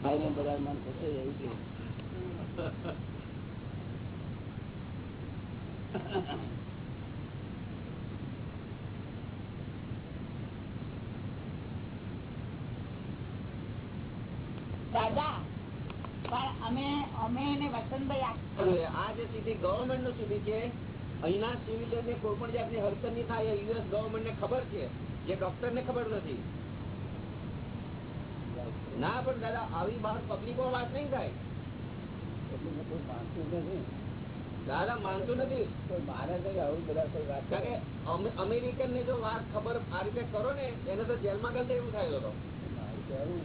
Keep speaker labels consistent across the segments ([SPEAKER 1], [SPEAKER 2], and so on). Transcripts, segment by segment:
[SPEAKER 1] ભાઈ બધા મન થશે એવું છે
[SPEAKER 2] દાદા પણ અમે અમે એને વસંતભાઈ આ-
[SPEAKER 3] આ જે સ્થિતિ ગવર્મેન્ટનું સ્થિતિ છે અહીંના સિવિલિયન ને કોઈ પણ જાતની હરકત નહીં થાય યુએસ ગવર્મેન્ટ ને ખબર છે. જે ડોક્ટર ને ખબર નથી. ના પણ દાદા આવી બહાર પબ્લિકો વાત નહીં થાય. દાદા માનતું નથી.
[SPEAKER 1] વાત
[SPEAKER 3] કારણ અમેરિકન ને જો વાત ખબર આ રીતે કરો ને એને તો જેલમાં ગલતે એવું થાય તો
[SPEAKER 1] મારું કહેવું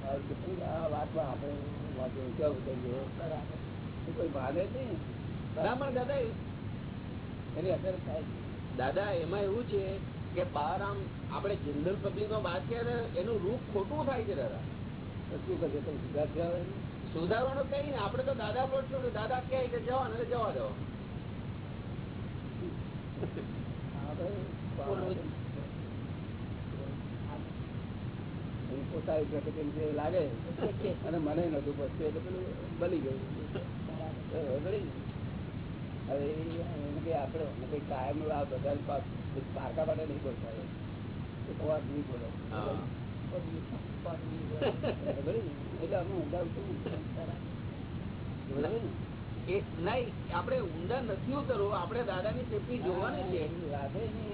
[SPEAKER 1] મારું કેટલું આ વાતમાં આપણે કેવું કરીએ એ કોઈ જ નહીં
[SPEAKER 3] બરાબર દાદા
[SPEAKER 1] એની અસર થાય
[SPEAKER 3] દાદા એમાં એવું છે કે બહાર આમ આપણે જનરલ પબ્લિકમાં વાત કરીએ એનું રૂપ ખોટું થાય છે દાદા.
[SPEAKER 1] શું કહે તો સુધાર કહેવાય
[SPEAKER 3] સુધારવાનું કઈ ને આપણે તો દાદા બોલશું દાદા કહે કે જવા ને જવા દો.
[SPEAKER 1] પોતાની લાગે અને મને નતું પછી એટલે પેલું બની ગયું. હવે કઈ આપણે કઈ કાયમ આ બધા પારકા માટે નહીં બોલતા તો વાત નહીં બોલો. એટલે અમે ને?
[SPEAKER 3] આપણે ઊંડા નથી ઉતરવું આપણે દાદાની સેફટી જોવાની છે.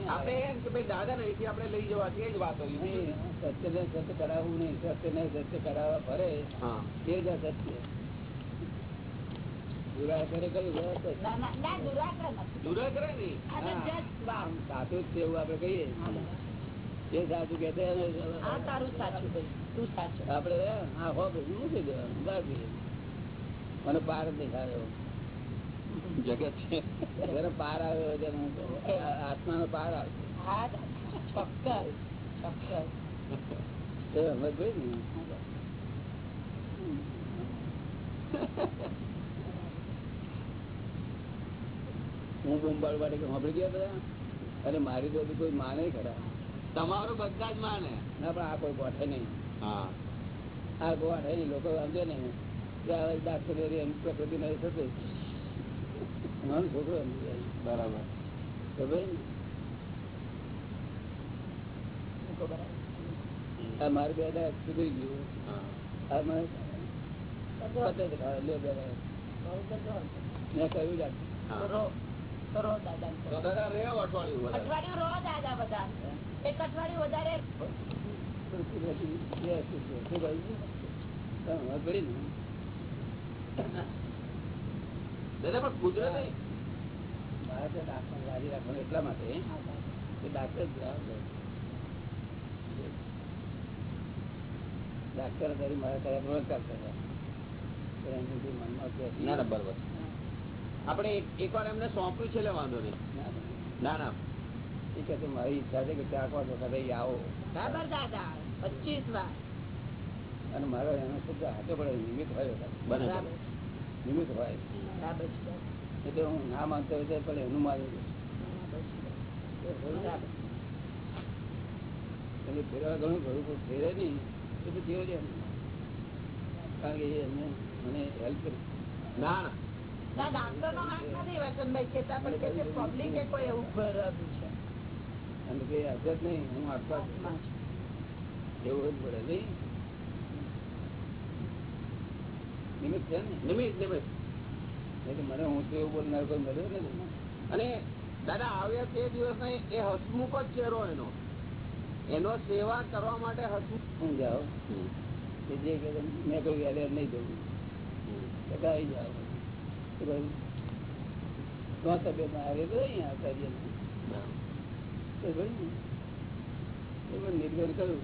[SPEAKER 3] આપણે એમ કે ભાઈ દાદા ને અહીંથી આપણે લઈ જવા એ જ વાત
[SPEAKER 1] હોય. સત્ય ને સત્ય કરાવવું નહીં. સત્યને સત્ય કરાવવા ફરે. તે જ સત્ય. સાચું જ એવું આપડે કહીએ જે સાચું કે છે એને
[SPEAKER 2] આ તારું સાચું ભાઈ તું સાચું
[SPEAKER 1] આપણે હા હો મૂકી દેવાનું બાકી મને પાર જ
[SPEAKER 3] જગત છે
[SPEAKER 1] આવ્યો જેને આત્માનો પાર આવ્યો
[SPEAKER 2] ચોક્કસ ચોક્કસ
[SPEAKER 1] હું બૂમ પાડવા માટે સાંભળી ગયા બધા? અને મારી તો કોઈ માને ખરા.
[SPEAKER 3] તમારો બધા જ માને.
[SPEAKER 1] ના પણ આ કોઈ ગોઠે નહીં.
[SPEAKER 3] હા.
[SPEAKER 1] આ ગોઠે નહીં. લોકો સમજે ને. કે આ એમ પ્રકૃતિ નહીં છોકરો
[SPEAKER 3] બરાબર.
[SPEAKER 1] ખબર મારે બે દાડા સુધરી ગયું.
[SPEAKER 3] હા.
[SPEAKER 1] મેં કહ્યું જ.
[SPEAKER 2] રો દાદા
[SPEAKER 3] અઠવાડિયું
[SPEAKER 2] રો દાદા બધા. એક અઠવાડિયું વધારે.
[SPEAKER 3] દાદા પણ કુદરતે
[SPEAKER 1] મારે ડાક્ટર રાજી રાખવાનું એટલા માટે કે ડાક્ટર ડાક્ટર તરી મારા કર્યા મનમાં
[SPEAKER 3] આપણે એક એકવાર એમને સોંપ્યું છે વાંધો નહીં.
[SPEAKER 1] ના, ના. એ મારી ઈચ્છા છે કે ચાર પાંચ વખત આવો.
[SPEAKER 2] બરાબર દાદા પચીસ વાર.
[SPEAKER 1] અને મારો એનો શબ્દ હાથે પડે નિમિત્ત હોય
[SPEAKER 3] બરાબર.
[SPEAKER 1] નિમિત્ત હોય. એટલે હું ના માનતો હોય તો પણ એનું માનું એટલે ફેરવા ઘણું ઘણું કોઈ ફેરે નહીં. એ તો થયો છે એમ. કારણ કે એ એમને મને હેલ્પ કરી.
[SPEAKER 3] ના ના.
[SPEAKER 1] મને હું તો એવું બોલનાર કોઈ મળ્યો નથી.
[SPEAKER 3] અને દાદા આવ્યા તે દિવસ એ હસમુખ જ ચહેરો એનો. એનો સેવા કરવા માટે હસમુખ
[SPEAKER 1] કે જે કે મેં કહ્યું યાર નહીં જવું આવી જાઓ નિર્ભર કર્યું.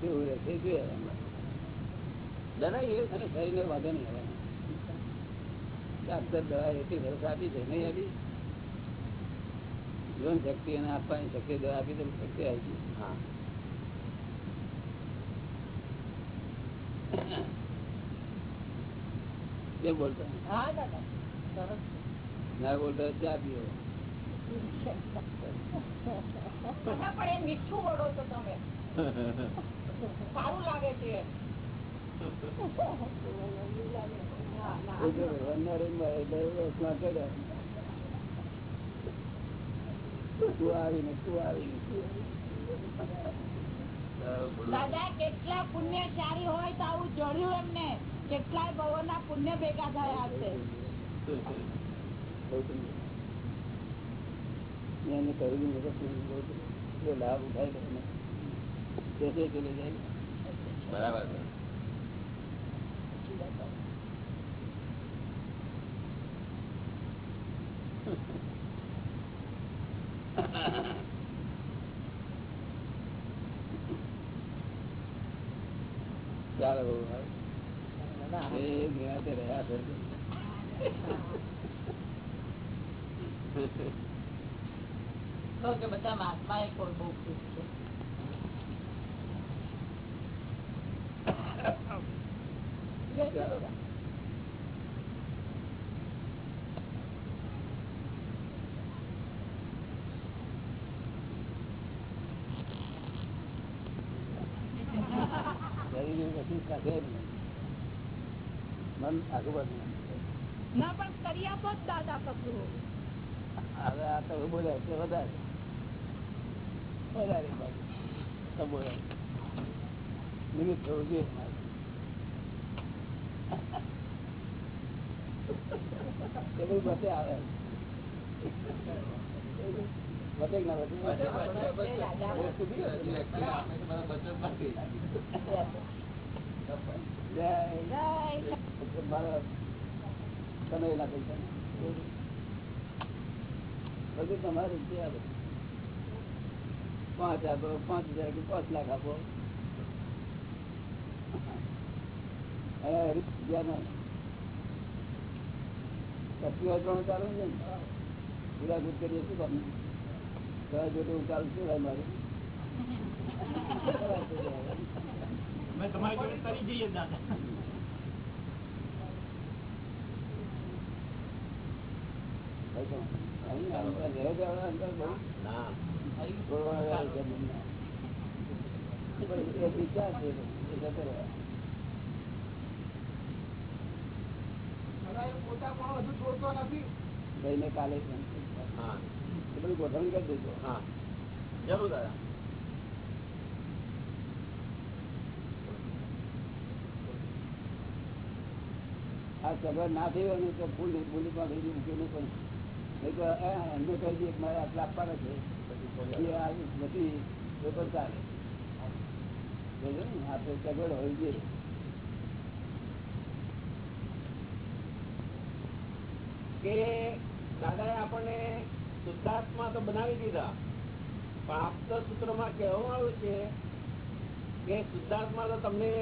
[SPEAKER 1] કેવું રહેશે જોયા
[SPEAKER 3] દાદા એ
[SPEAKER 1] અને શરીરને વાંધો નહીં આવે. ડાક્ટર દવા એટલી સરસ આપી છે નહીં આપી? જીવન શક્તિ એને આપવાની શક્તિ દવા આપી તો શક્તિ આવી
[SPEAKER 3] હા.
[SPEAKER 1] કેમ બોલતા? ના બોલતા ચા પીઓ. તું આવીને તું આવીને તું આવીને.
[SPEAKER 2] દાદા કેટલા પુણ્યશાળી હોય તો આવું જણ્યું એમને. કેટલાય ભવોના પુણ્ય ભેગા થયા
[SPEAKER 1] છે એને કહ્યું એટલો લાભ ઉઠાય
[SPEAKER 3] બરાબર
[SPEAKER 1] ચાલો. એ નિરાંતે રહ્યા કરજો.
[SPEAKER 2] કે બધા મહાત્મા એ કોઈ બહુ ખુશ છે.
[SPEAKER 1] શરીરનું કશું થશે જ નહીં. મન આગળ વધે.
[SPEAKER 2] ના પણ કરી આપો જ દાદા
[SPEAKER 1] હવે આ તો બોલ્યા છે વધારે. વધારે બોલ્યા. નિમિત્ત થવું જોઈએ આવે. ના? મારા તમે એના પૈસા બધું તમારું છે આ બધું પાંચ આપો પાંચ હજાર કે પાંચ લાખ આપો. ચાલુ ને દૂધ કરીએ શું કામ જોડે હું ચાલુ છું ભાઈ મારું
[SPEAKER 4] તમારી જોડે કરી જઈએ દાદા.
[SPEAKER 1] કાલે
[SPEAKER 3] હા.
[SPEAKER 1] એ બધું ગોઠવણી કરી દેજો.
[SPEAKER 3] હા. જરૂર દાદા.
[SPEAKER 1] આ સભર ના થઈ હોય ને તો ફૂલ પણ થઈ ગયું મૂક્યું નહીં પણ તો એમને કહી દઈએ કે મારે આટલા આપવાના છે. નથી તો પણ ચાલે. સમજો ને? આ તો સગવડ હોવી જોઈએ
[SPEAKER 3] કે દાદાએ આપણને શુદ્ધાર્થમાં તો બનાવી દીધા પણ આપતા સૂત્રમાં કહેવામાં આવ્યું છે કે શુદ્ધાર્થમાં તો તમને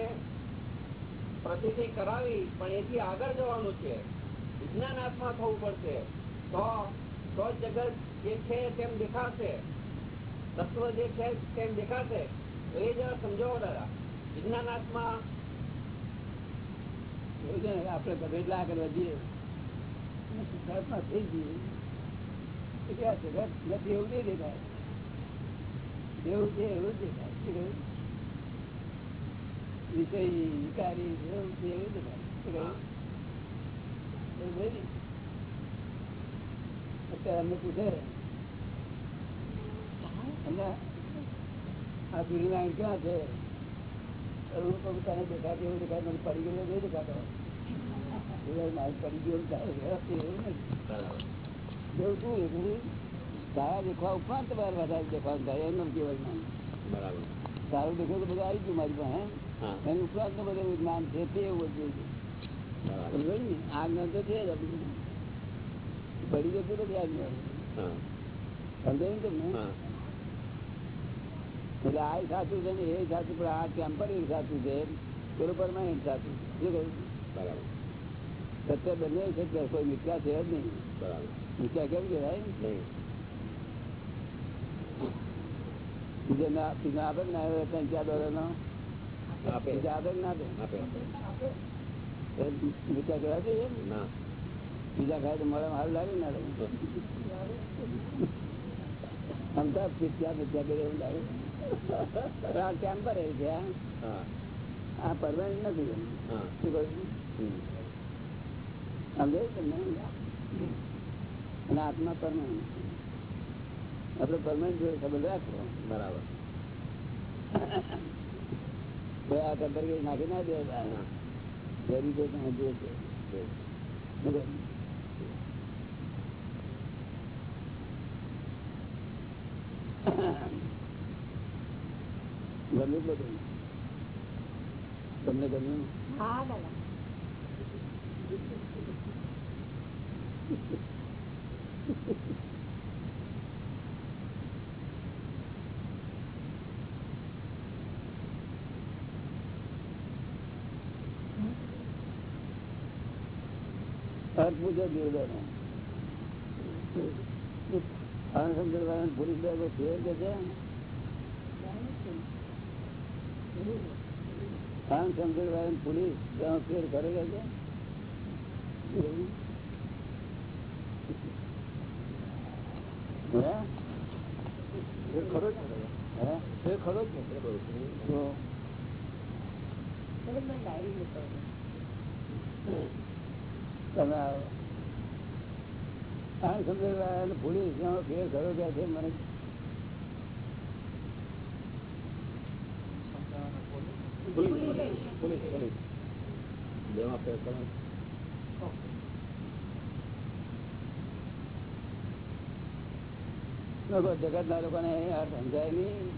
[SPEAKER 3] પ્રતિથી કરાવી, પણ એથી આગળ જવાનું છે. વિજ્ઞાનાત્મા થવું પડશે. તો તો જગત જે છે તેમ દેખાશે. તત્વ જે છે તેમ દેખાશે. તો એ જરા સમજાવો દાદા.
[SPEAKER 1] વિજ્ઞાન આત્મા આપણે બધેલા આગળ વધીએ. સિદ્ધાર્થમાં થઈ જઈએ. જગત નથી, એવું નહીં દેખાય. જેવું છે, એવું દેખાય? વિષય વિકારી એવું દેખાય ને? અત્યારે દેખાય દેખાય દેખવા ઉપરાંત તમારે વધારે દેખવાનું થાય
[SPEAKER 3] બરાબર
[SPEAKER 1] સારું દેખો તો બધું આવી ગયું મારી પાસે એનું ઉપરાંત બધું જ્ઞાન છે તે એવું બધું છે.
[SPEAKER 3] બરાબર
[SPEAKER 1] સમજો ને? આ જ્ઞાન તો છે જ આ બધું. પડી જતું નથી આ જ્ઞાન સમજાયું તમને? એટલે આ સાચું છે ને એ સાચું પણ આ ટેમ્પરરી સાચું છે? પેલું પરમાનન્ટ સાચું. શું કહ્યું?
[SPEAKER 3] બરાબર.
[SPEAKER 1] સત્ય બંને છે કોઈ મિથ્યા છે જ નહીં.
[SPEAKER 3] બરાબર.
[SPEAKER 1] મિથ્યા કેમ કહેવાય?
[SPEAKER 3] નહીં.
[SPEAKER 1] બીજા આપે ને ચાર ડોલરનો
[SPEAKER 3] આપે.
[SPEAKER 1] ના દે.
[SPEAKER 3] આપે.
[SPEAKER 1] બીજા છે
[SPEAKER 3] ના.
[SPEAKER 1] બીજા ખાય તો સારું લાગે ના આમ તો મિથ્યા મિથ્યા કરે એવું લાગે. આ ટેમ્પરરી છે આ.
[SPEAKER 3] હા.
[SPEAKER 1] પરમાનન્ટ નથી શું કહું સમજાય તમને અને આત્મા પરમાનન્ટ આપડે પરમાનન્ટ જોડે સંબંધ રાખવો.
[SPEAKER 3] બરાબર.
[SPEAKER 1] આ ટેમ્પરરી નાખી ના દે. ગમ્યું બધું? તમને ગમ્યું?
[SPEAKER 2] હા
[SPEAKER 1] પૂછો દેવદાનો અણસમજણ પોલીસ બે ફેર કે છે? અણસમજણ વાળા પોલીસ ત્યાં ફેર કરે કે છે? હે?
[SPEAKER 3] એ ખરો જ ખરો જ
[SPEAKER 1] તમે આવો. અણસમજણ વાળા પોલીસ ફેર કરો કે છે મને લોકો જગત ના લોકોને આ સમજાય નહીં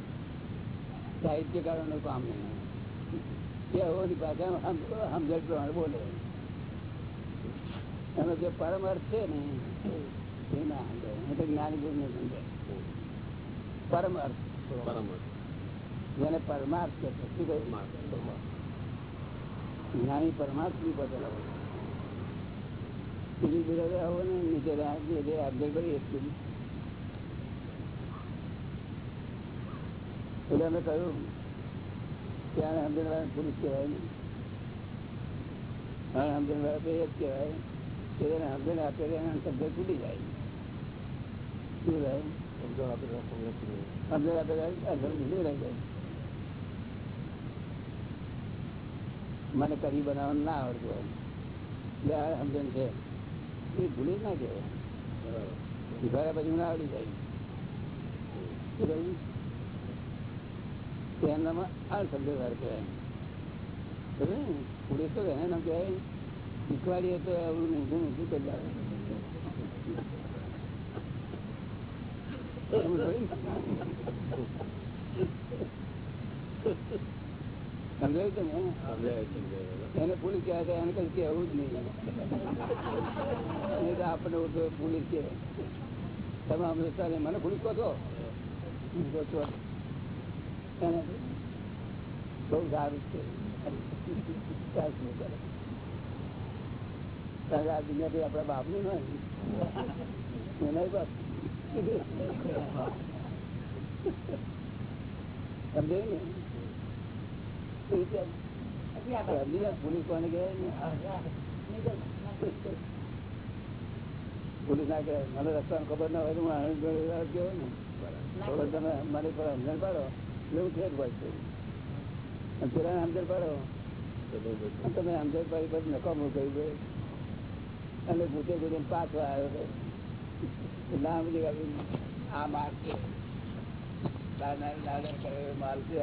[SPEAKER 1] સાહિત્યકારો નું કામ નહીં પાછા સમજણ પ્રમાણે બોલે. એનો જે પરમ અર્થ છે ને એ ના સમજાય તો જ્ઞાની ગુરુ ને સમજાય પરમ અર્થ
[SPEAKER 3] બરાબર
[SPEAKER 1] જેને પરમાર્થ કે શું કહ્યું જ્ઞાની પરમાર્થ બી બદલ બીજું બીજા આવો ને નીચે જે અબ્દુલ કરીએ એટલું એટલે અમે કહ્યું ત્યાં અમદાવાદ પુરુષ કહેવાય ને. તો એ જ કહેવાય. તેને સમજણ આપે એને શબ્દ છૂટી જાય. શું થાય?
[SPEAKER 3] સમજણ આપે સમજણ
[SPEAKER 1] આપે અસર છૂટી રહી જાય. મને કરી બનાવવાનું ના આવડતું એટલે આ સમજણ છે. એ ભૂલી ના કહેવાય શીખવાડ્યા પછી મને આવડી જાય. એમનામાં આ શબ્દ કહેવાય. ને? તો એને નામ કહેવાય. શીખવાડીએ તો આવડું ઊંધું ઊંધું કરી આવે. એને પોલીસ કહેવાય એને કઈ કહેવું જ નહીં. આપણે પોલીસ કે તમે અમૃતસર મને પોલીસ કહો છો બહુ સારું છે ત્યાં શું કરે? કારણ કે આ દુનિયા કઈ આપણા બાપની નહીં એના બાપ ને? જાય પોલીસ ના? કહેવાય. મને રસ્તામાં ખબર ના હોય તો હું ને. ખબર તમે મારી પર સમજણ પાડો. એવું છે ફેર વાત કરું પેલા સમજણ પાડો. તમે સમજણ પાડી પછી નકામું કહી દે અને ભૂતે ભૂતે પાછો આવ્યો તો ના સમજી આ માલ છે. માલ છે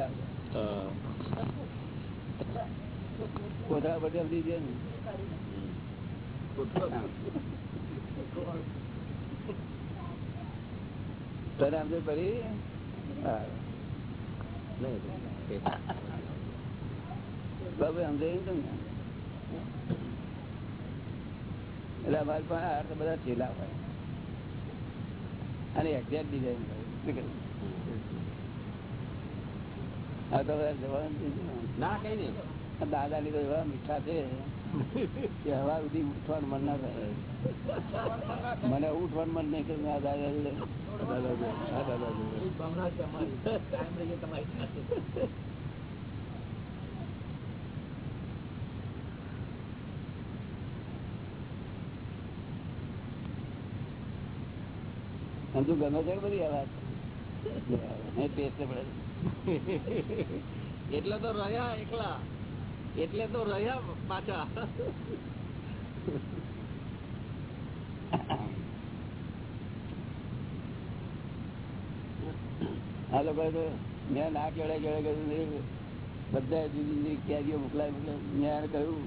[SPEAKER 1] કોથળા સમજણ પડી? બાબુ સમજાય તમને એટલે અમારે પણ આ તો બધા છેલ્લા હોય. અને એક્ઝેક્ટ ડિઝાઇન હોય? આ તો બધા જવાનું ના
[SPEAKER 3] કઈ નહીં.
[SPEAKER 1] આ દાદાની તો એવા મીઠા છે કે હવા સુધી ઉઠવાનું મન ના થાય. મને ઉઠવાનું મન નહીં કર્યું આ દાદા દાદા દાદા સમજુ ગમે છે બધી આ વાત ટેસ્ટ પડે.
[SPEAKER 3] એટલે તો રહ્યા એકલા. એટલે તો રહ્યા પાછા.
[SPEAKER 1] આ લોકો મેં ના કેળે કેળે કહ્યું બધા જુદી જુદી કેરીઓ મોકલાય મોકલાય મેં કહ્યું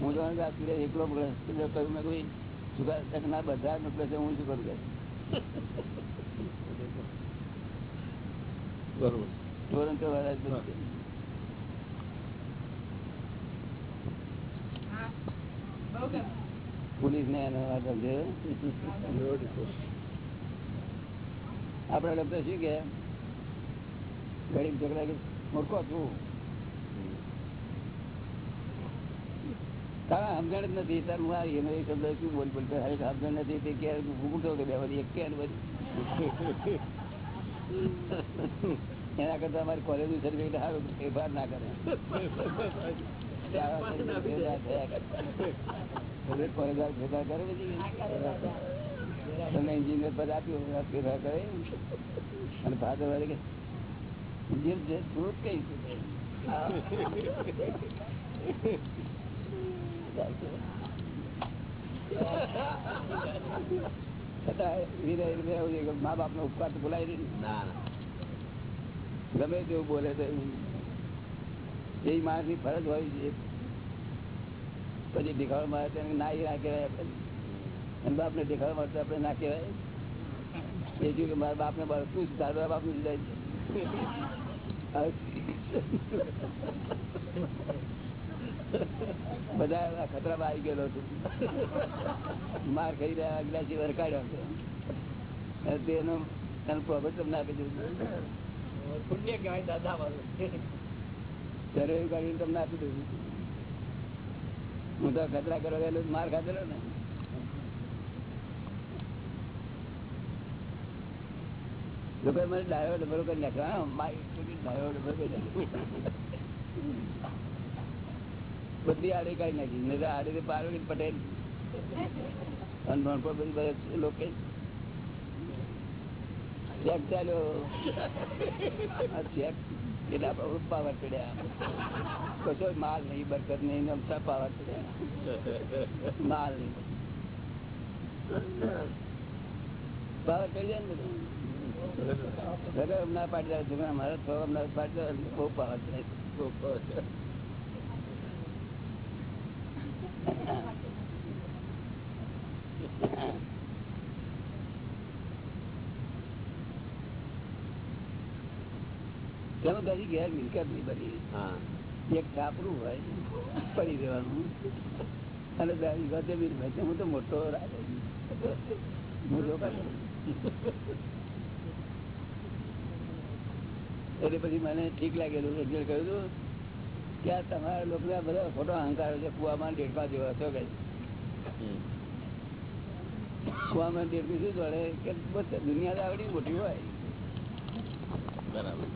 [SPEAKER 1] હું તો એકલો મોકલે કહ્યું મેં કોઈ સુગા ના બધા મોકલે છે હું શું કરું?
[SPEAKER 3] બરોબર.
[SPEAKER 1] ટોરન્ટો વાળા. પોલીસ ને આપડા લોકો શું કે ગરીબ ઝઘડા મૂર્ખો છું? સમજણ જ નથી સર હું એનો એ શબ્દ શું બોલ? બોલ હવે સમજણ નથી, તે કે ઘૂંટો કે બે બધી એક બધી એના કરતા અમારે કોલેજનું સર્ટિફિકેટ સારું ફેરફાર ના કરે. કોલેજ આપ્યું ફેરફાર કરે. અને ફાધર કઈ મા બાપ નો ઉપકાર તો ભૂલાય નહીં
[SPEAKER 3] ના ના
[SPEAKER 1] ગમે તેવું બોલે તો એ માણસની ફરજ હોય છે પછી દેખાડવા મારે તેને ના ઈ ના કહેવાય આપણે અને બાપ ને દેખાડવા માટે આપણે ના કહેવાય એ શું કે મારા બાપ ને બાળક શું છે? તારા બાપનું જુદા બધા ખતરામાં આવી ગયેલો છું. માર ખાઈ રહ્યા અગલાસી વરકાડ્યો તેનો તેનો પ્રોફિટ તમને આપી દઉં
[SPEAKER 3] પુણ્ય કહેવાય દાદા
[SPEAKER 1] વાળું કાઢીને તમને આપી દઉં હું તો ખતરા કરવા ગયેલો માર ખાધેલો ને. લોકો મને ડાયો ડબલ કરી નાખ્યો. હા, મારી ડાયો ડબલ કરી નાખ્યો. બધી આડે કાઢી નાખી. નહીં આડે પાર્વતી પટેલ. અને ભણપો બધી લોકો. ચેક પાવર ચડ્યા. કશો માલ નહીં, બરકત નહીં નમતા પાવર ચડ્યા. માલ નહીં. પાવર ચડી જાય ને બધું? અમદાવાદ છોકરા મારા છોકરા હમણાં પાડી દે. બહુ પાવર ચડે. બધી ઘેર મિલકતની બધી. એક છાપરું હોય પડી દેવાનું અને દાદી વચ્ચે બી વચ્ચે હું તો મોટો મોટો એટલે પછી મને ઠીક લાગેલું એટલે કહ્યું હતું કે આ તમારા લોકો બધા ખોટો અહંકાર છે કુવામાં ડેટમાં જેવા છો કઈ કુવામાં ડેટમાં શું જોડે કે બસ દુનિયા આવડી મોટી હોય.
[SPEAKER 3] બરાબર?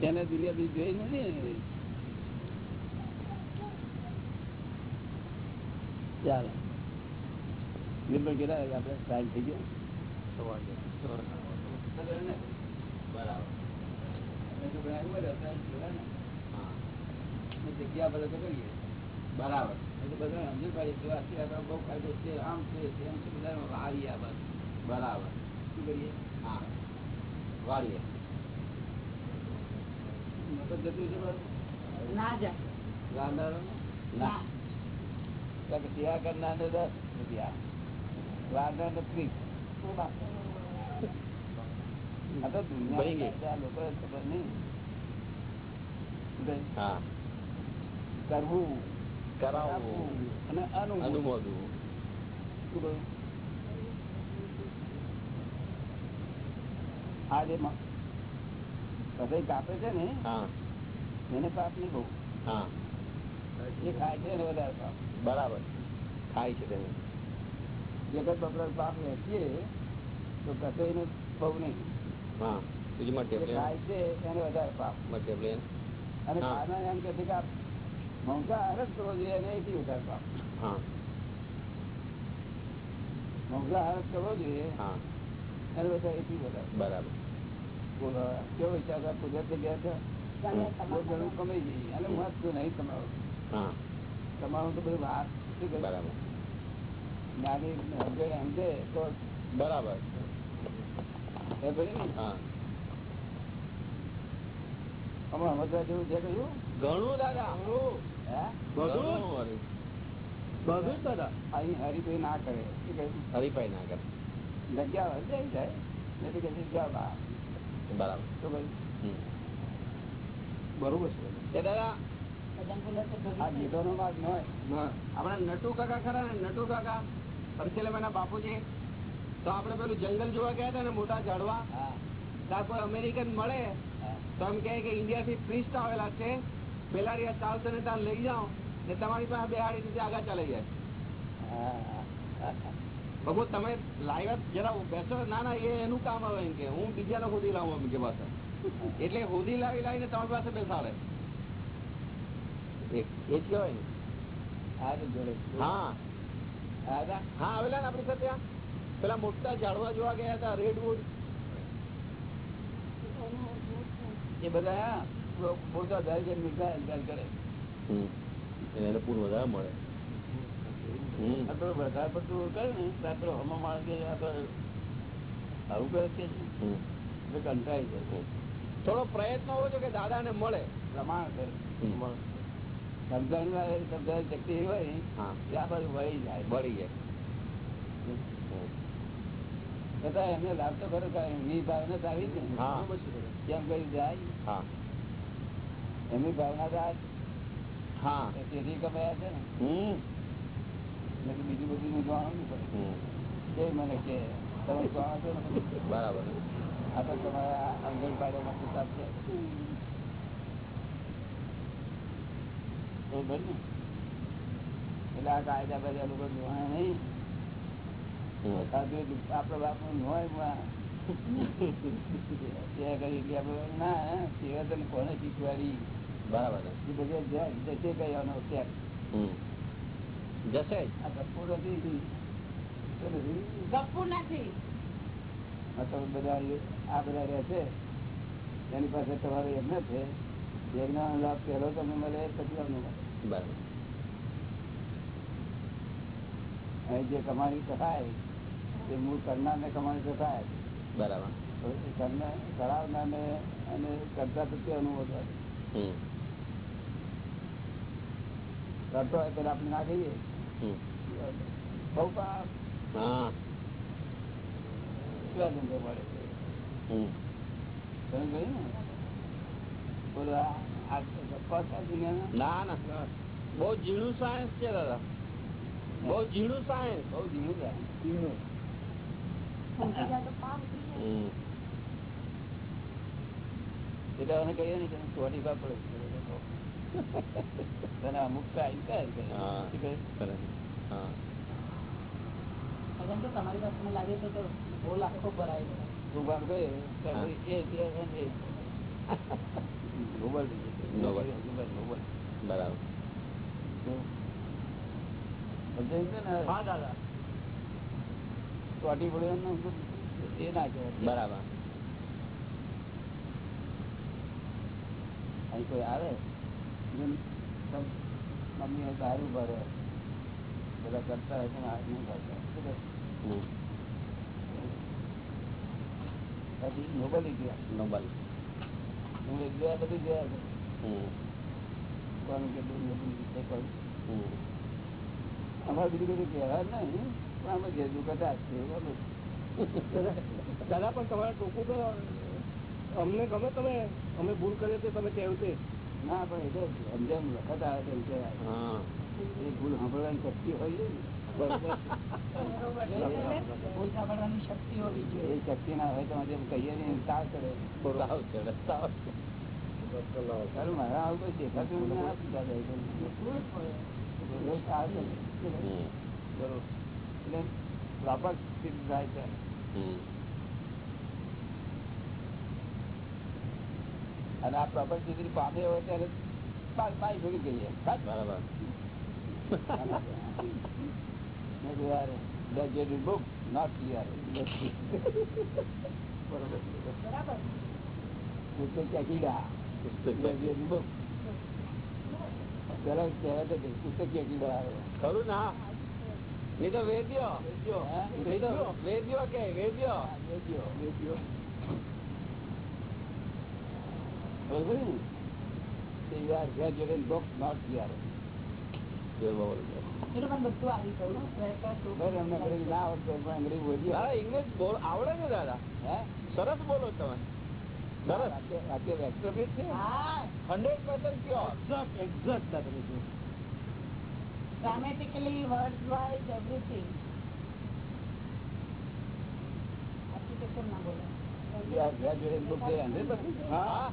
[SPEAKER 1] તેને દુનિયા બી જોઈ નથી ને ચાલો. નિર્ભર કેટલા આપણે ટાઈમ થઈ ગયો જગ્યા બધા તો કરીએ.
[SPEAKER 3] બરાબર.
[SPEAKER 1] એટલે બધા સમજી પાડીએ કે બહુ ફાયદો છે આમ છે તેમ છે બધા આવી આ
[SPEAKER 3] બરાબર.
[SPEAKER 1] શું કરીએ?
[SPEAKER 3] હા. વાળીએ.
[SPEAKER 1] મગજ જતું છે મારું
[SPEAKER 2] ના. જાય ના
[SPEAKER 1] કારણ કે સેવા કરનાર ને દસ રૂપિયા રાંધા ત્રીસ આ તો દુનિયા લોકો ખબર નહીં.
[SPEAKER 3] હા.
[SPEAKER 1] કરવું.
[SPEAKER 3] કરાવવું.
[SPEAKER 1] અને અનુભવ
[SPEAKER 3] અનુમોદવું.
[SPEAKER 1] શું કહ્યું? આ જે કસાઈ કાપે છે ને એને પાપ નહીં બહુ. એ ખાય છે ને વધારે પાપ.
[SPEAKER 3] બરાબર. ખાય છે તેને.
[SPEAKER 1] જગત બપોર પાપ વેચીએ તો કસાઈ નું બહુ નહીં જે ખાય છે એને વધારે પાપ. અને. ખાના એમ કે છે કે મંસાહાર જ કરવો જોઈએ એને એથી વધારે પાપ.
[SPEAKER 3] હા.
[SPEAKER 1] મંસાહાર જ કરવો જોઈએ
[SPEAKER 3] હા.
[SPEAKER 1] અને બધા એથી વધારે
[SPEAKER 4] બરાબર.
[SPEAKER 1] કેવો વિચાર છે? કુદરતે ગયા છે બહુ ઘણું કમાઈ જઈએ. અને મહત્વ નહીં તમારું
[SPEAKER 4] હા.
[SPEAKER 1] તો બધું વાત શું
[SPEAKER 4] બરાબર.
[SPEAKER 1] જ્ઞાની સમજે સમજે તો
[SPEAKER 4] બરાબર.
[SPEAKER 1] એ ભરી ને.
[SPEAKER 4] હા.
[SPEAKER 1] હમણાં સમજવા જેવું છે કહ્યું?
[SPEAKER 3] ઘણું દાદા બધું બધું દાદા.
[SPEAKER 1] અહીં હરીફાઈ ના કરે. કહ્યું?
[SPEAKER 4] ના કરે.
[SPEAKER 1] જગ્યા જાય જાય? નથી કે જગ્યા.
[SPEAKER 4] બરાબર
[SPEAKER 1] શું કહ્યું
[SPEAKER 4] હમ.
[SPEAKER 1] બરોબર છે
[SPEAKER 3] દાદા
[SPEAKER 1] આ ગીતોનો માર્ગ ન હોય
[SPEAKER 3] આપણા નટુ કાકા ખરા ને નટુ કાકા પરસેલેમાના બાપુજી તો આપણે પેલું જંગલ જોવા ગયા હતા ને મોટા ઝાડવા ત્યાં કોઈ અમેરિકન મળે તો એમ કહે કે ઇન્ડિયા થી પ્રિસ્ટ આવેલા છે પેલા રહ્યા ચાલશે ને ત્યાં લઈ જાઓ ને તમારી પાસે બેહાડી રીતે આગળ ચાલી જાય
[SPEAKER 1] હા
[SPEAKER 3] બબુ તમે લાવ્યા જરા બેસો. ના ના એ એનું કામ આવે એમ કે હું બીજાને હોદી લાવું એમ કે પાસે. એટલે હોદી લાવી લાવીને તમારી પાસે બેસાડે. એ જ કહેવાય ને.
[SPEAKER 1] હા.
[SPEAKER 3] હા આવેલા ને આપણી સાથે ત્યાં પેલા મોટા ઝાડવા જોવા ગયા હતા રેડવુડ
[SPEAKER 1] એ બધા બહુ- બહુ તો અઢાર કે મીઠા કરે.
[SPEAKER 4] હમ. એને પૂર વધારે મળે. હમ.
[SPEAKER 1] વધારે પડતું કરે ને તો આ માણસ કે આવું કરે છે કંટાળી જાય
[SPEAKER 3] થોડો પ્રયત્ન હોવો જોઈએ કે દાદાને મળે
[SPEAKER 1] પ્રમાણ કરે. સમજણ સમજણ શક્તિ એવી હોય ને
[SPEAKER 4] હા.
[SPEAKER 1] કે આ બધું વળી જાય
[SPEAKER 4] બળી જાય.
[SPEAKER 1] બધા એમને લાભ તો ખરો એમની ભાવના તો આવી જ ને. કેમ કરી જાય?
[SPEAKER 4] હા.
[SPEAKER 1] એમની ભાવના તો આ
[SPEAKER 4] હા.
[SPEAKER 1] તેથી કમાયા છે ને.
[SPEAKER 4] હમ.
[SPEAKER 1] એટલે બીજું બધું નું જાણવું પડે
[SPEAKER 4] હમ.
[SPEAKER 1] મને કે તમે જાણો છો
[SPEAKER 4] બરાબર.
[SPEAKER 1] આ તો તમારા અંગણ કિતાબ છે. એ ને એટલે આ કાયદા બધા લોકો જોવાય નહીં. આપડે બાપનું હોયમાં. તે કરી એટલે ના સેવા તને કોને શીખવાડી?
[SPEAKER 4] બરાબર.
[SPEAKER 1] જશે કહેવાનો
[SPEAKER 4] હમ. જશે
[SPEAKER 1] નથી નથી. બધા આ બધા એની પાસે તમારો યજ્ઞ છે. યજ્ઞનો લાભ પહેલો તમને મળે પછી તમને મળે.
[SPEAKER 4] બરાબર.
[SPEAKER 1] અહીં જે કમાણી થાય તે મૂળ કરનારને કમાણી તો થાય.
[SPEAKER 4] બરાબર.
[SPEAKER 1] કરનાર કરાવનારને અને કરતા પ્રત્યે અનુભવ. કરતો હોય પેલા આપણે ના કહીએ. ને
[SPEAKER 3] ના. બહુ ઝીણું સાયન્સ છે દાદા. બહુ ઝીણું સાયન્સ
[SPEAKER 1] બહુ ઝીણું ઝીણું. એટલે અમે કહીએ ને કે ચોટી બાપ તને અમુક
[SPEAKER 2] તમારી પાસે લાગે છે તો બહુ લાખો ભરાય
[SPEAKER 4] બરાબર બરાબર
[SPEAKER 1] કોઈ આવે મમ્મી દારૂ ભરે બધા કરતા હોય પણ આ નહીં?
[SPEAKER 4] હમ.
[SPEAKER 1] પછી નોબલ ગયા.
[SPEAKER 4] નોબલ
[SPEAKER 1] હું એક જોયા બધું ગયા કેટલું નોબલી છે કરું અમારે બીજું બધું કહેવાય નહીં પણ અમે જેટલું કદાચ છે બરોબર
[SPEAKER 3] દાદા પણ તમારે ટોકું તો અમને ગમે તમે અમે ભૂલ કરીએ તો તમે કહેવું તે
[SPEAKER 1] ના પણ એટલે સમજણ વખત આવે તેમ કહેવાય એ ભૂલ સાંભળવાની શક્તિ હોય એ શક્તિ ના હોય તો જેમ કહીએ ને તાવ
[SPEAKER 4] તાવ ચડે તાવ
[SPEAKER 1] મારા આવું કોઈ દેખાતું. બરોબર. વ્યાપક સિદ્ધ થાય છે. અને આ પ્રોપર સિદ્ધિ પામે હોય ત્યારે પાઈ ભેગી કહીએ
[SPEAKER 4] બરાબર.
[SPEAKER 1] book નોટ ક્લિયર
[SPEAKER 3] ખરું ના નહીં તો વેદ્યો. વેદ્યો. કે વેદ્યો?
[SPEAKER 1] વેચ્યો, વેચ્યો. બરોબર ને? તે you are graduate in books, not here.
[SPEAKER 2] એ પણ બધું આવી ગયું હો. ખરેખર શું
[SPEAKER 1] બરાબર, અમને અંગ્રેજી
[SPEAKER 3] આવડે દાદા. સરસ બોલો તમે. સરસ.
[SPEAKER 1] વાક્ય- વાક્ય વ્યક્તિગત છે.
[SPEAKER 2] હા.
[SPEAKER 3] Hundred percent pure
[SPEAKER 1] Exact, exact ના તમે જુઓ.
[SPEAKER 2] ગ્રામેટિકલી વર્ડ વાઇઝ એવરીથિંગ બાકી તો કેમ ના બોલે.
[SPEAKER 1] You graduate in 100%?
[SPEAKER 3] હા.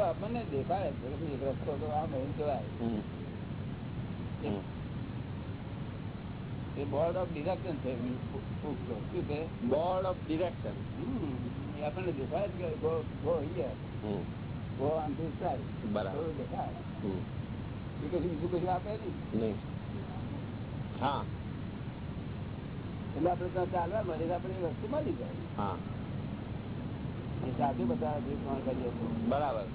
[SPEAKER 1] આપણને દેખાડે છે એક રસ્તો તો આમ એમ કહેવાય એ બોર્ડ ઓફ ડિરેક્શન છે બુક તો શું છે
[SPEAKER 3] બોર્ડ ઓફ ડિરેક્શન
[SPEAKER 1] આપણને દેખાડે છે ગો ગો
[SPEAKER 3] બરાબર.
[SPEAKER 1] ચાલવા મળે આપણે વસ્તુ મળી જાય.
[SPEAKER 3] હા.
[SPEAKER 1] એ સાચું બધા
[SPEAKER 3] બરાબર.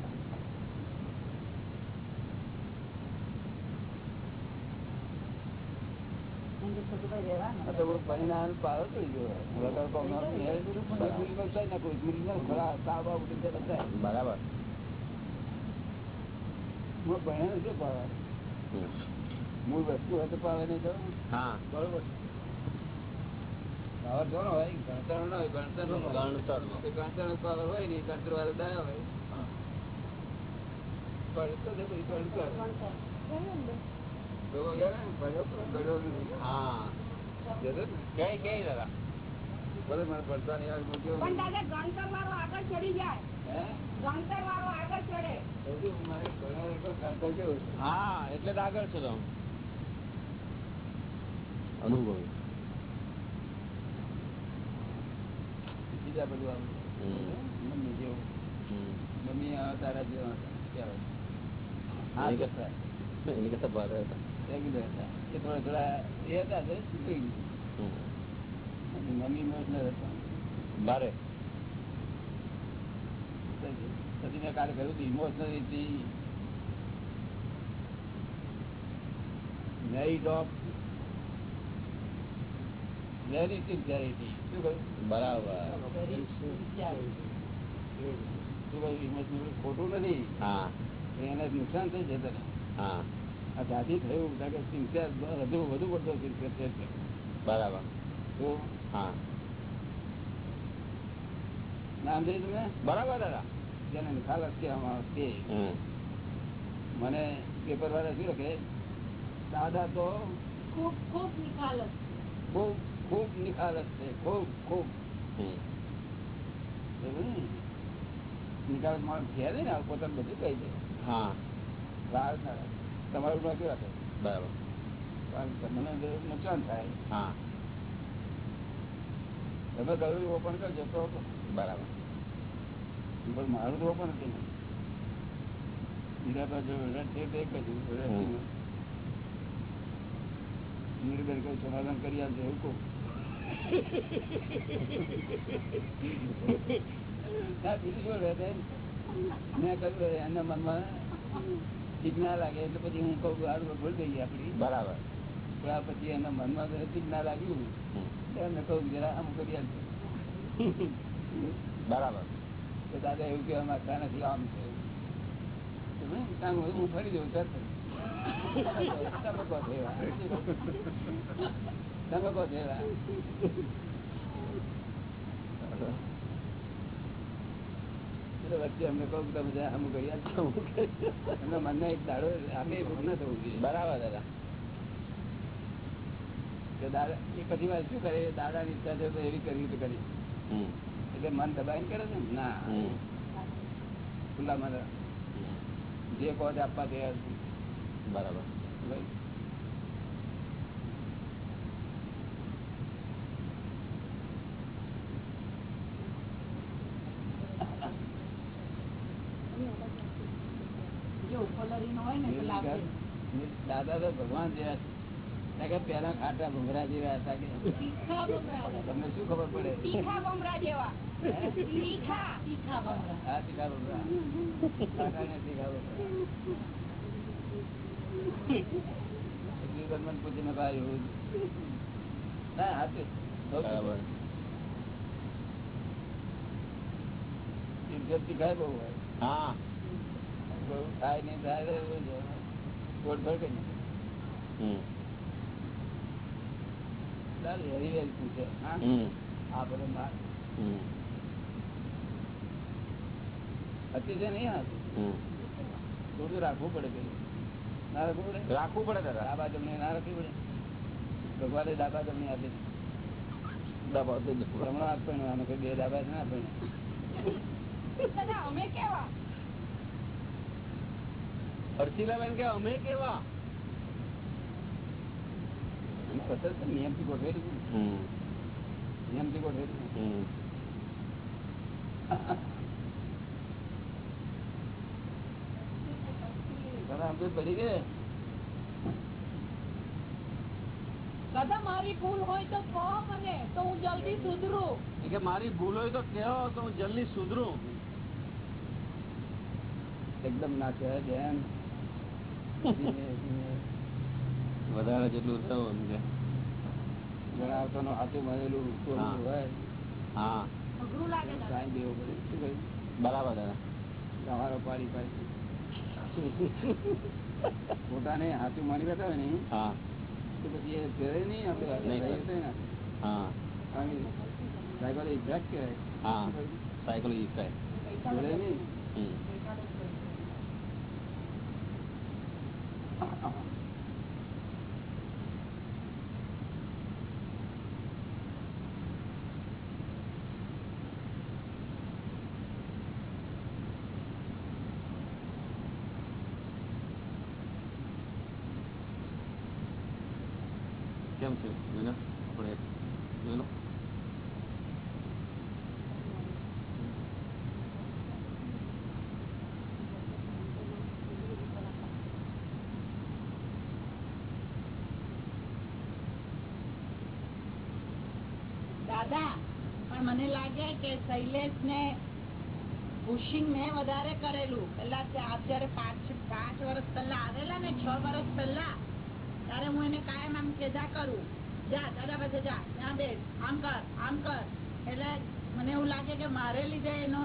[SPEAKER 1] પરિણામ પાડો પડી ગયો વગર કોમનો મેળ કોઈ બતાય ના કોઈ મિલ ના ખરા તાવ બાવ ઉઠી જાય બતાય
[SPEAKER 3] બરાબર
[SPEAKER 1] હું ભણ્યા નથી પાવે મૂળ વસ્તુ હોય તો પાવે નહીં
[SPEAKER 3] હા.
[SPEAKER 1] બરોબર. પાવર હોય? ગણતર નો હોય? ગણતર નો હોય. તો ગણતર નો પાવર હોય. નહીં ગણતર વાળો દયા હોય પડતો ગણતર. તો વગેરે ને, પડ્યો તો પડ્યો નહીં.
[SPEAKER 3] હા.
[SPEAKER 1] જતો ને?
[SPEAKER 3] કઈ કઈ દાદા
[SPEAKER 1] ભલે મને પડતા નહીં
[SPEAKER 2] પણ દાદા ગણતર વાળો આગળ ચડી જાય.
[SPEAKER 1] હે?
[SPEAKER 3] એટલે જ આગળ છો તમે.
[SPEAKER 4] અનુભવી.
[SPEAKER 1] બીજા બધું મમ્મી જેવું. મમ્મી તારા જેવા હતા. હા,
[SPEAKER 4] એની એની કરતા. ભારે હતા.
[SPEAKER 1] રેગ્યુલર હતા. એ થોડા થોડા એ હતા મમ્મી મોજના હતા.
[SPEAKER 4] ભારે.
[SPEAKER 1] પછી મેં કાલે કહ્યું હતું ઇમોશનલી નાઇટ ઓફ શું કહ્યું?
[SPEAKER 4] બરાબર.
[SPEAKER 1] શું કહ્યું? ઇમોશનલ ખોટું નથી.
[SPEAKER 4] હા.
[SPEAKER 1] એને નુકસાન થઈ જશે.
[SPEAKER 4] હા.
[SPEAKER 1] આ જાતિ થયું કારણ કે સિન્સિયર વધુ વધુ પડતો સિન્સિયર છે.
[SPEAKER 4] બરાબર.
[SPEAKER 1] તો?
[SPEAKER 4] હા.
[SPEAKER 1] નામ જોયું તમે
[SPEAKER 3] બરાબર દાદા.
[SPEAKER 1] જેને નિખાલસ કહેવામાં આવે તે મને પેપર વાળા શું લખે? દાદા તો
[SPEAKER 2] ખૂબ ખૂબ નિખાલસ
[SPEAKER 1] ખૂબ ખૂબ નિખાલસ છે. ખૂબ ખૂબ. નિખાલસ માણસ છે ને આ પોતાનું બધું કહી દે.
[SPEAKER 4] હા.
[SPEAKER 1] તમારું નોકરી રાખે
[SPEAKER 4] બરાબર.
[SPEAKER 1] તમને નુકસાન થાય.
[SPEAKER 4] હા.
[SPEAKER 1] તમે કહ્યું ઓપન કરજો તો
[SPEAKER 4] બરાબર.
[SPEAKER 1] પણ મારું તો પણ હતું. બીજા બાજુ છે તો સમાધાન કરી આપજો એવું કહું? મેં કહ્યું એના મનમાં ના લાગે એટલે પછી હું કહું હારું ભૂલ થઈ ગઈ આપડી.
[SPEAKER 4] બરાબર.
[SPEAKER 1] આ પછી એના મનમાં ના લાગ્યું. એમને કહું જરા આમ કરી આપજો.
[SPEAKER 4] બરાબર.
[SPEAKER 1] તો દાદા એવું કહેવા માંગતા નથી આમ છે હું ફરી જઉં સર તમે કહો એવા. તમે કહો છો વચ્ચે અમને કહું તમે કરી. મનમાં એક દાડો આપે એવું ન થવું જોઈએ.
[SPEAKER 4] બરાબર દાદા.
[SPEAKER 1] દાદા એ પછી વાર શું કરે? ઈચ્છા છે તો એવી કરવી તો કરી. એટલે મન દબાઈ કરે ને? ના. ખુલ્લા મને જે કોજ આપવા
[SPEAKER 2] તે બરાબર
[SPEAKER 1] દાદા તો ભગવાન જેવા પેલા ખાટા ભૂંગરા જેવા હતા કે તમને શું ખબર પડે?
[SPEAKER 2] તીખા ભમરા જેવા. તીખા. તીખા ભમરા
[SPEAKER 1] હા તીખા ભૂંગરા તીખા ભૂંગરા પૂછીને ભાઈ ના હાથે
[SPEAKER 4] બરાબર.
[SPEAKER 1] તીખાય બહુ હોય.
[SPEAKER 4] હા.
[SPEAKER 1] બહુ થાય નહીં થાય કરી
[SPEAKER 4] હમ
[SPEAKER 1] ચાલ, હરી વેરી પૂછે હા
[SPEAKER 4] હમ
[SPEAKER 1] આ બધું ના
[SPEAKER 4] હમ
[SPEAKER 1] અતિશય નહીં થોડું રાખવું પડે ના રાખવું પડે?
[SPEAKER 4] રાખવું પડે
[SPEAKER 1] ડાબા જમણે ના રાખવી પડે. ભગવાને ડાબા જમણી આપી
[SPEAKER 4] દો.
[SPEAKER 1] જમણો આનો કોઈ બે ડાબા ના પણ
[SPEAKER 2] અમે કેવા?
[SPEAKER 3] હર્ષિલાબેન કે અમે કેવા?
[SPEAKER 1] નિયમથી ગોઠવેલું ગોઠવેલું પડી
[SPEAKER 2] દાદા મારી ભૂલ હોય તો કહો મને તો હું જલ્દી સુધરું.
[SPEAKER 3] કે મારી ભૂલ હોય તો કેવો તો હું જલ્દી સુધરું.
[SPEAKER 1] એકદમ ના કહેવાય બેન.
[SPEAKER 4] વધારે જેટલું થયું છે.
[SPEAKER 1] જણાવતાનું મળેલું હોય.
[SPEAKER 4] હા.
[SPEAKER 2] અઘરું લાગે દાદા
[SPEAKER 1] સાઈન દેવું પડે.
[SPEAKER 4] બરાબર
[SPEAKER 1] તમારો પાડી પાડી. પોતાને હાથું મારી બેઠા હોય ને
[SPEAKER 4] હા.
[SPEAKER 1] તો પછી એ ફેરે નહીં આપણે
[SPEAKER 4] હા.
[SPEAKER 1] સાયકલ ઇફેક્ટ કહેવાય.
[SPEAKER 4] હા. સાયકોલોજી કહે
[SPEAKER 1] જોડે નહીં?
[SPEAKER 4] કેમ છે?
[SPEAKER 2] દાદા, પણ મને લાગે કે શૈલેષ ને પુશિંગ મેં વધારે કરેલું. પેલા ત્યાં જયારે પાંચ પાંચ વર્ષ પહેલા આવેલા ને, છ વર્ષ પહેલા ત્યારે હું એને કાયમ આમ જા કરું. જા દાદા પાસે જા. ત્યાં બેસ. આમ કર આમ કર. એટલે મને એવું લાગે કે મારે લીધે એનો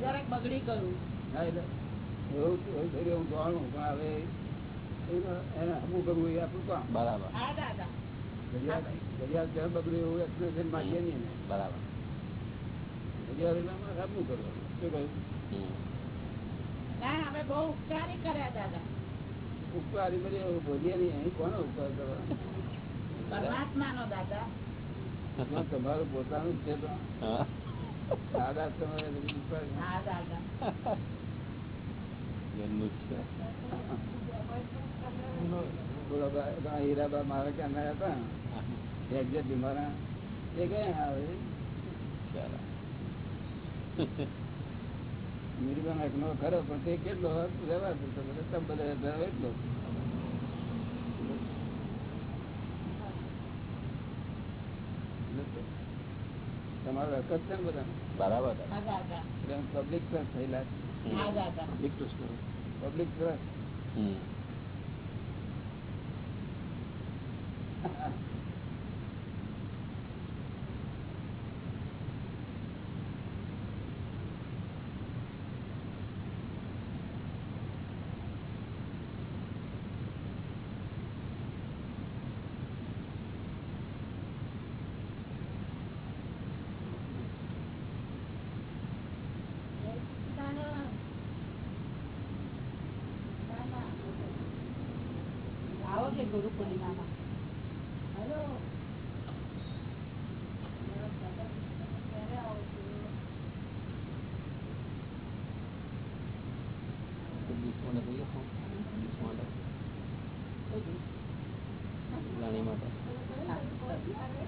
[SPEAKER 2] જરાક બગડી
[SPEAKER 1] કરું એવું જાણું પણ હવે એને હમું કરવું એ આપણું કામ
[SPEAKER 4] બરાબર.
[SPEAKER 2] હા દાદા.
[SPEAKER 1] ઘડિયાળ ક્યાં બગડ્યું એવું એક્સપ્લેનેશન માંગીએ નહીં
[SPEAKER 4] બરાબર.
[SPEAKER 1] ઘડિયાળ હમું કરવાનું શું કહ્યું?
[SPEAKER 2] ના હવે બહુ ઉપચારી કર્યા દાદા.
[SPEAKER 1] ઉપકારી બધી બોલીએ નહીં. અહીં કોનો ઉપકાર કરવાનો તમારું પોતાનું છે તો. દાદા તમારે બોલો હીરાબા મારે ક્યાં ના હતા? એક્ઝેક્ટલી મારા એ ક્યાં આવે? મીરબાન એકનો ખરો પણ તે કેટલો બધા એટલો. તમારો હક છે ને બધા?
[SPEAKER 4] બરાબર.
[SPEAKER 1] પબ્લિક ટ્રસ્ટ થયેલા પબ્લિક ટ્રસ્ટ પબ્લિક ટ્રસ્ટ
[SPEAKER 4] હમ
[SPEAKER 2] આવો કે ગુરુ પૂર્ણિમામાં હેલો
[SPEAKER 4] તો વીસ માટે થઈ ગયો વીસ માટે રાણી માટે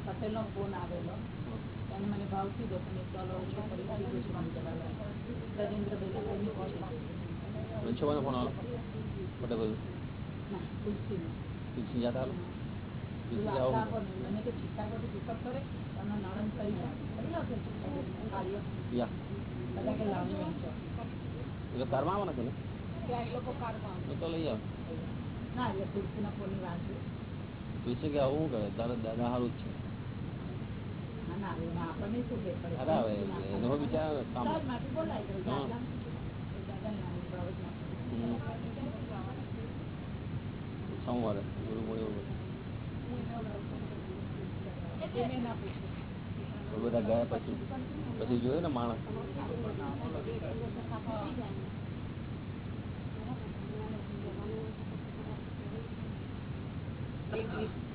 [SPEAKER 2] પટેલ નો ફોન આવેલો એને મને ભાવ કીધો કે મેં ચાલો ઓછો કરી દીધું છે મને જવા રાજેન્દ્રભાઈ
[SPEAKER 4] પંચાવન ફોન આવો
[SPEAKER 3] વોટેવર
[SPEAKER 2] ના, તુલસી નહીં.
[SPEAKER 3] તુલસી જાતા હાલો તુલસી
[SPEAKER 2] પેલું
[SPEAKER 3] જાઓ
[SPEAKER 2] આપણા પર મને કે ચિત્તાગઢ પિકઅપ કરે તમને નરમ કરી નાખે. કરી નાખે ચિત્તાગઢ. કાર્ય.
[SPEAKER 3] યા.
[SPEAKER 2] બધા કે લાવણી વેચો.
[SPEAKER 3] એટલે કારમાં આવવાના છે ને? તો લઈ આવો. તુલસી કે આવું કરે? તારા દાદા સારું જ છે? અરે હવે એનો વિચાર કામ
[SPEAKER 2] સહજમાંથી બોલાય ગયું.
[SPEAKER 3] હા.
[SPEAKER 2] દાદા દાદાને લાવણી બાબતમાં.
[SPEAKER 3] હમ. સોમવારે. બધા ગયા પછી? પછી જોયું ને માણસ?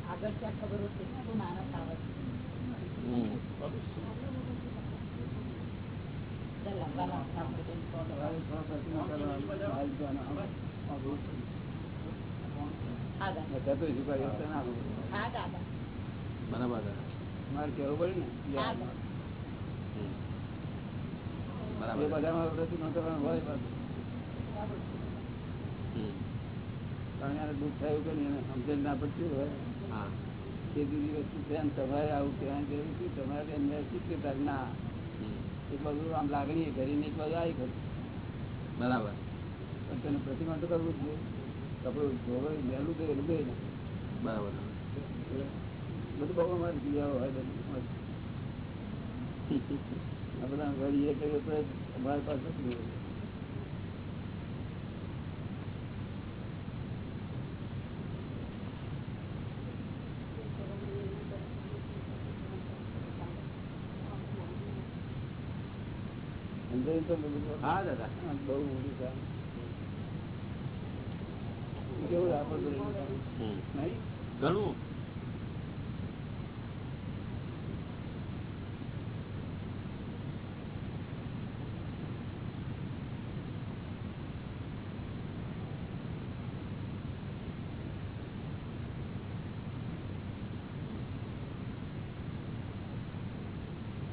[SPEAKER 2] આગળ ક્યાં ખબર હોય માણસ આવે
[SPEAKER 3] બરાબર
[SPEAKER 1] મારે કહેવું પડે ને. બધામાં દુઃખ થયું કે નહીં સમજણ ના પડતી હોય એ જુદી વસ્તુ છે તમારે આવું કહેવાની જરૂર છે તમારે અંદર શીખતા ના
[SPEAKER 3] હમ.
[SPEAKER 1] બધું આમ લાગણી એક બાજુ આવી
[SPEAKER 3] બરાબર.
[SPEAKER 1] પણ તેને પ્રતિમા તો કરવું જ કપડું ધોવાય વહેલું તો એટલું બે
[SPEAKER 3] બરાબર.
[SPEAKER 1] બધું બહુ અમારે ક્રિયાઓ હોય બધી આ બધા ઘડી એ તો અમારી પાસે હોય. તો બધું?
[SPEAKER 3] હા દાદા
[SPEAKER 1] બહુ કામ. કેવું આપણે નહીં
[SPEAKER 3] ઘણું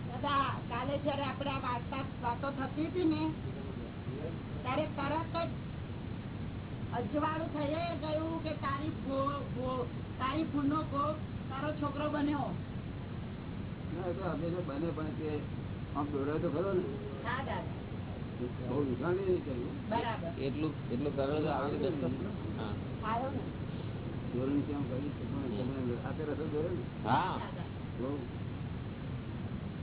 [SPEAKER 2] દાદા કાલે જયારે આપણે આ વાર્તા વાતો થતી હતી ને ત્યારે તરત જ અજવાળું થઈ ગયું કે તારી ભો- ભો- તારી ભૂલનો ભોગ તારો છોકરો બન્યો
[SPEAKER 1] ના, તો આપણે તો બને પણ તે આમ દોરાય તો ખરો ને. બહુ
[SPEAKER 3] એટલું એટલું કરે તો આવી દસ હા.
[SPEAKER 2] આવ્યો ને.
[SPEAKER 1] ધોરણ કેમ કરી છે પણ તમે રસો દોરે ને
[SPEAKER 3] હા.
[SPEAKER 1] બહુ.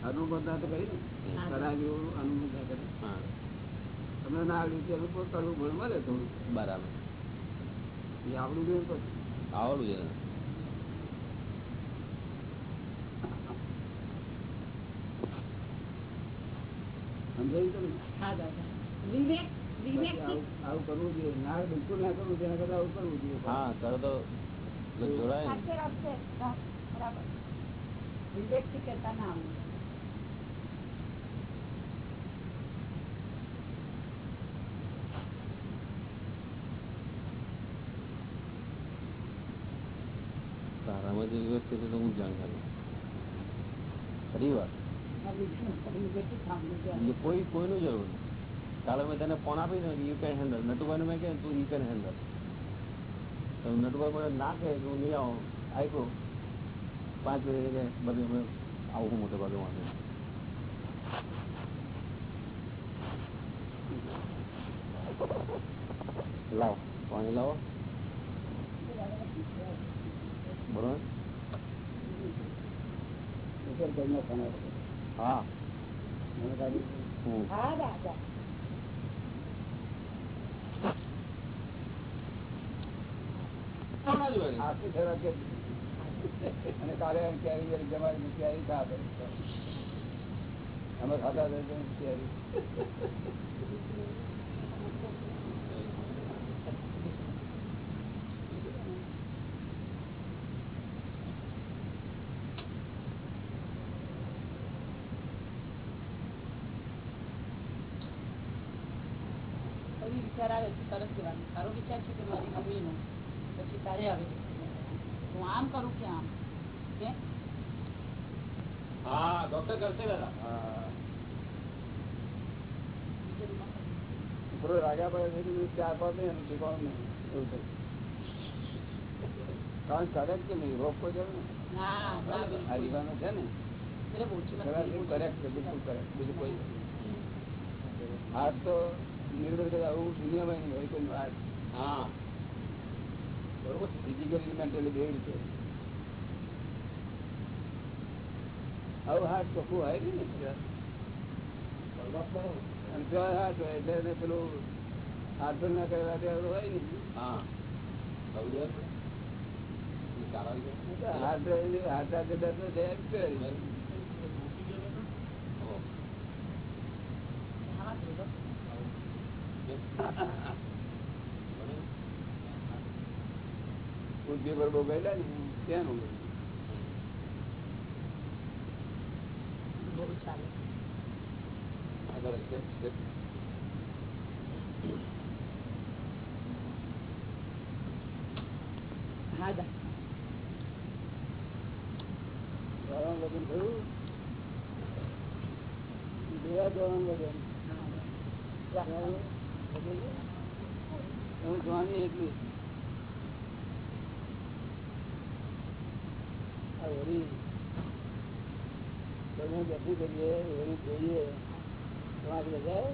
[SPEAKER 1] અનુબંધા તો કરી ને.
[SPEAKER 2] હા.
[SPEAKER 1] કરાવ્યું અનુબંધા કરી. તમને ના આવડ્યું કોઈ કરવું ભણ મળે થોડું
[SPEAKER 3] બરાબર.
[SPEAKER 1] એ આવડું જોઈએ
[SPEAKER 3] આવડું છે
[SPEAKER 1] સમજાયું તમે
[SPEAKER 2] હા દાદા વિવેક વિવેક
[SPEAKER 1] પછી આવું આવું કરવું જોઈએ ના બિલકુલ ના કરવું તેના કરતા આવું કરવું જોઈએ
[SPEAKER 3] હા કરે તો એટલે જોડાય ને
[SPEAKER 2] સાચે રસ્તે હા, બરાબર વિવેકથી કેતા ના આવું
[SPEAKER 3] તારામાં જે વિવેક છે તો હું જાણ કરું ખરી વાત. બીજું કોઈ, કોઈનું જરૂર નહીં. કાલે મેં તને ફોન આપી દઉં યુ કેન હેન્ડલ નટુભાઈ મેં કહે તું યુ કેન હેન્ડલ તો નટુભાઈ મને ના કહે કે હું નહીં આવું. આપ્યો પાંચ મિનિટ બધું અમે આવું મોટે ભાગે વાંધો લાવો, પાણી લાવો. બરોબર? હા. હું.
[SPEAKER 2] દાદા.
[SPEAKER 1] અને કાલે કેરી જમારી કેરી ખા અમે ખાતા
[SPEAKER 2] વિચાર આવે તો તરત કહેવાનું. તારો વિચાર છે કે મારી મમ્મીનો. પછી તારે આવે હું આમ કરું કે આમ? કે
[SPEAKER 5] હા ડોક્ટર કરશે દાદા.
[SPEAKER 1] રાજા પડે ચાર પાંચ નહીં એનું નહીં. કારણ કરેક્ટ કે નહીં રોગ છે જરૂર નહીં.
[SPEAKER 2] હા બરાબર.
[SPEAKER 1] આ દીવાનો છે ને. કરેક્ટ બિલકુલ કરેક્ટ બીજું કોઈ હાથ તો નિર્ભર આવું દુનિયામાં નહીં હોય કોઈ વાત.
[SPEAKER 3] હા.
[SPEAKER 1] ફિઝિકલી મેન્ટલી બે રીતે. આવું હાથ ચોખ્ખું હોય ને અને પ્યોર હાથ હોય એટલે એને પેલું હાથ ના કરેલા હોય ને.
[SPEAKER 3] હા. કારણ
[SPEAKER 1] હાથ હાથ સાથે દર્દ છે એમ pure.
[SPEAKER 3] ઓહો.
[SPEAKER 2] આમાં જોડો.
[SPEAKER 1] બુદ્ધિ પર બહુ ગયેલા ને ત્યાંનું
[SPEAKER 3] આગળ
[SPEAKER 1] ધોરણ થયું? ધોરણ લગ્ન. જોવાની એટલી. તમે બેઠી કરીએ વળી જોઈએ. તમારી બધા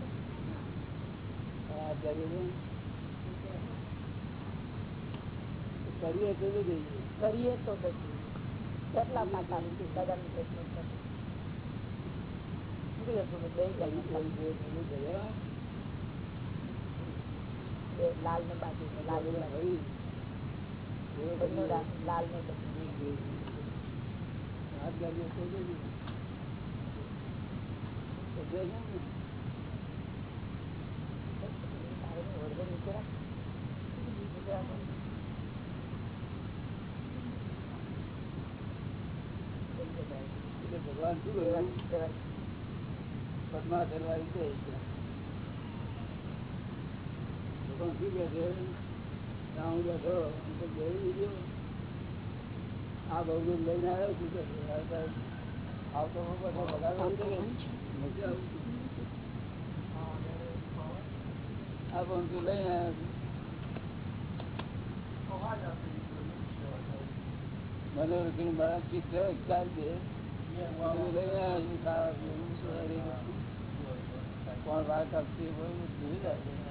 [SPEAKER 1] કરીએ તો જઈએ.
[SPEAKER 2] કરીએ તો બધું કેટલા માતા દાદાની કેટલું થતું. શું હતું? બે ગયા. બે લાલ ને બાજુ ને લાલ ને લાલ ને.
[SPEAKER 1] ભગવાન શું કર્યું પદ્મા સરવારી છે. ભગવાન શું કે છે હું બેઠો જોઈ લીધો આ બહુ લઈને આવ્યો છે? આવતો હું પાછો બગાડવા દે કે નથી આવતું. આ તું લઈને આવ્યો છું. મનોરંજન મારા ચિત્ત ચાલશે બધું કોણ વાર કાપશે એ બધું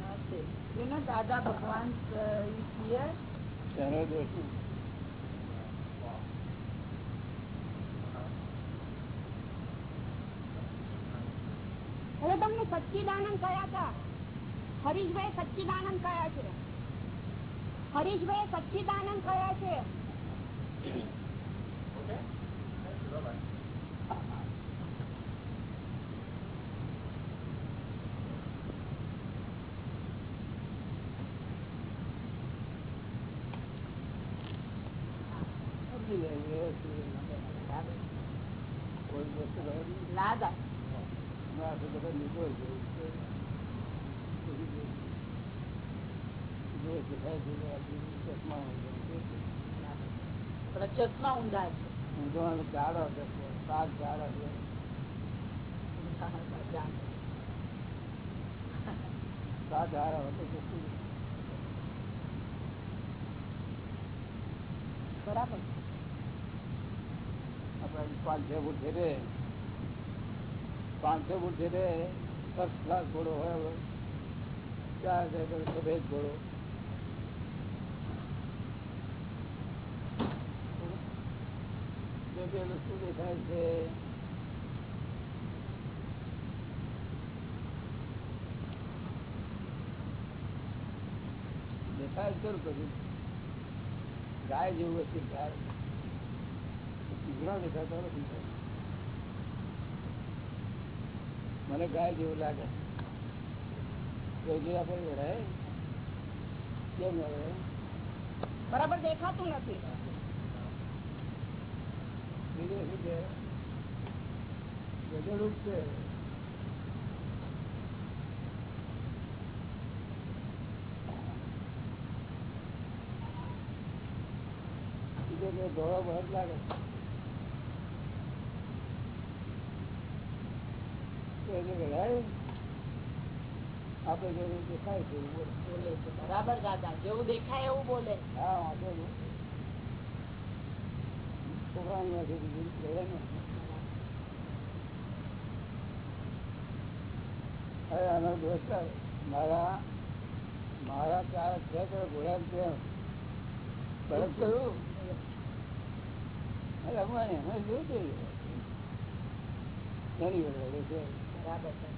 [SPEAKER 2] મને આપી દે. ખેંચી લઈને ગાયબ થઈ જાય. અરે આમ જ ખેંચી.
[SPEAKER 1] ઉંમરના છોકરાઓ માં ઢળાયા છે કેટલા છોકરા માં દ્વારકા પહેલા જ લઈ ગઈ છે. તે ચાલે ને
[SPEAKER 2] No, Dr. Okalari. Namaste. You know, Dada Bhagwan is here.
[SPEAKER 1] તેનો દોષ શું?
[SPEAKER 6] હવે તમને સચ્ચિદાનંદ કયા હતા હરીશભાઈ સચ્ચિદાનંદ કયા છે હરીશભાઈ સચ્ચિદાનંદ કયા છે
[SPEAKER 1] સમજી જાય વ્યવસ્થિત કોઈ વસ્તુ રહે નહીં.
[SPEAKER 2] Nada.
[SPEAKER 1] ના તો બધા નિર્દોષ છે. જો દેખાય છે કે આ જીવ ચશ્મા
[SPEAKER 2] ઊંધા છે
[SPEAKER 1] ઊંધવાનો જાડો સાત જાડો સાત
[SPEAKER 2] બરાબર.
[SPEAKER 1] આપણે પાંચ છ ફૂટ છે તે પાંચ ફૂટ છે તે ફર્સ્ટ ક્લાસ ઘોડો હોય ચાર સફેદ ઘોડો. શું દેખાય છે. દેખાય જરૂર કર્યું ગાય જેવું હશે ગાય પીગળા દેખાતા નથી મને ગાય જેવું લાગે. કોઈ આપણે વળાય કેમ વળાય
[SPEAKER 6] બરાબર દેખાતું નથી.
[SPEAKER 1] બીજું શું છે? ગજડું જ છે. બીજો કે ધોળો બળદ લાગે. વળાય જેવું દેખાય હા મારા મારા ચાર છે તો ઘોડા છે. બરફ કરું અમારે એમાં જોયું વડે છે.
[SPEAKER 2] બરાબર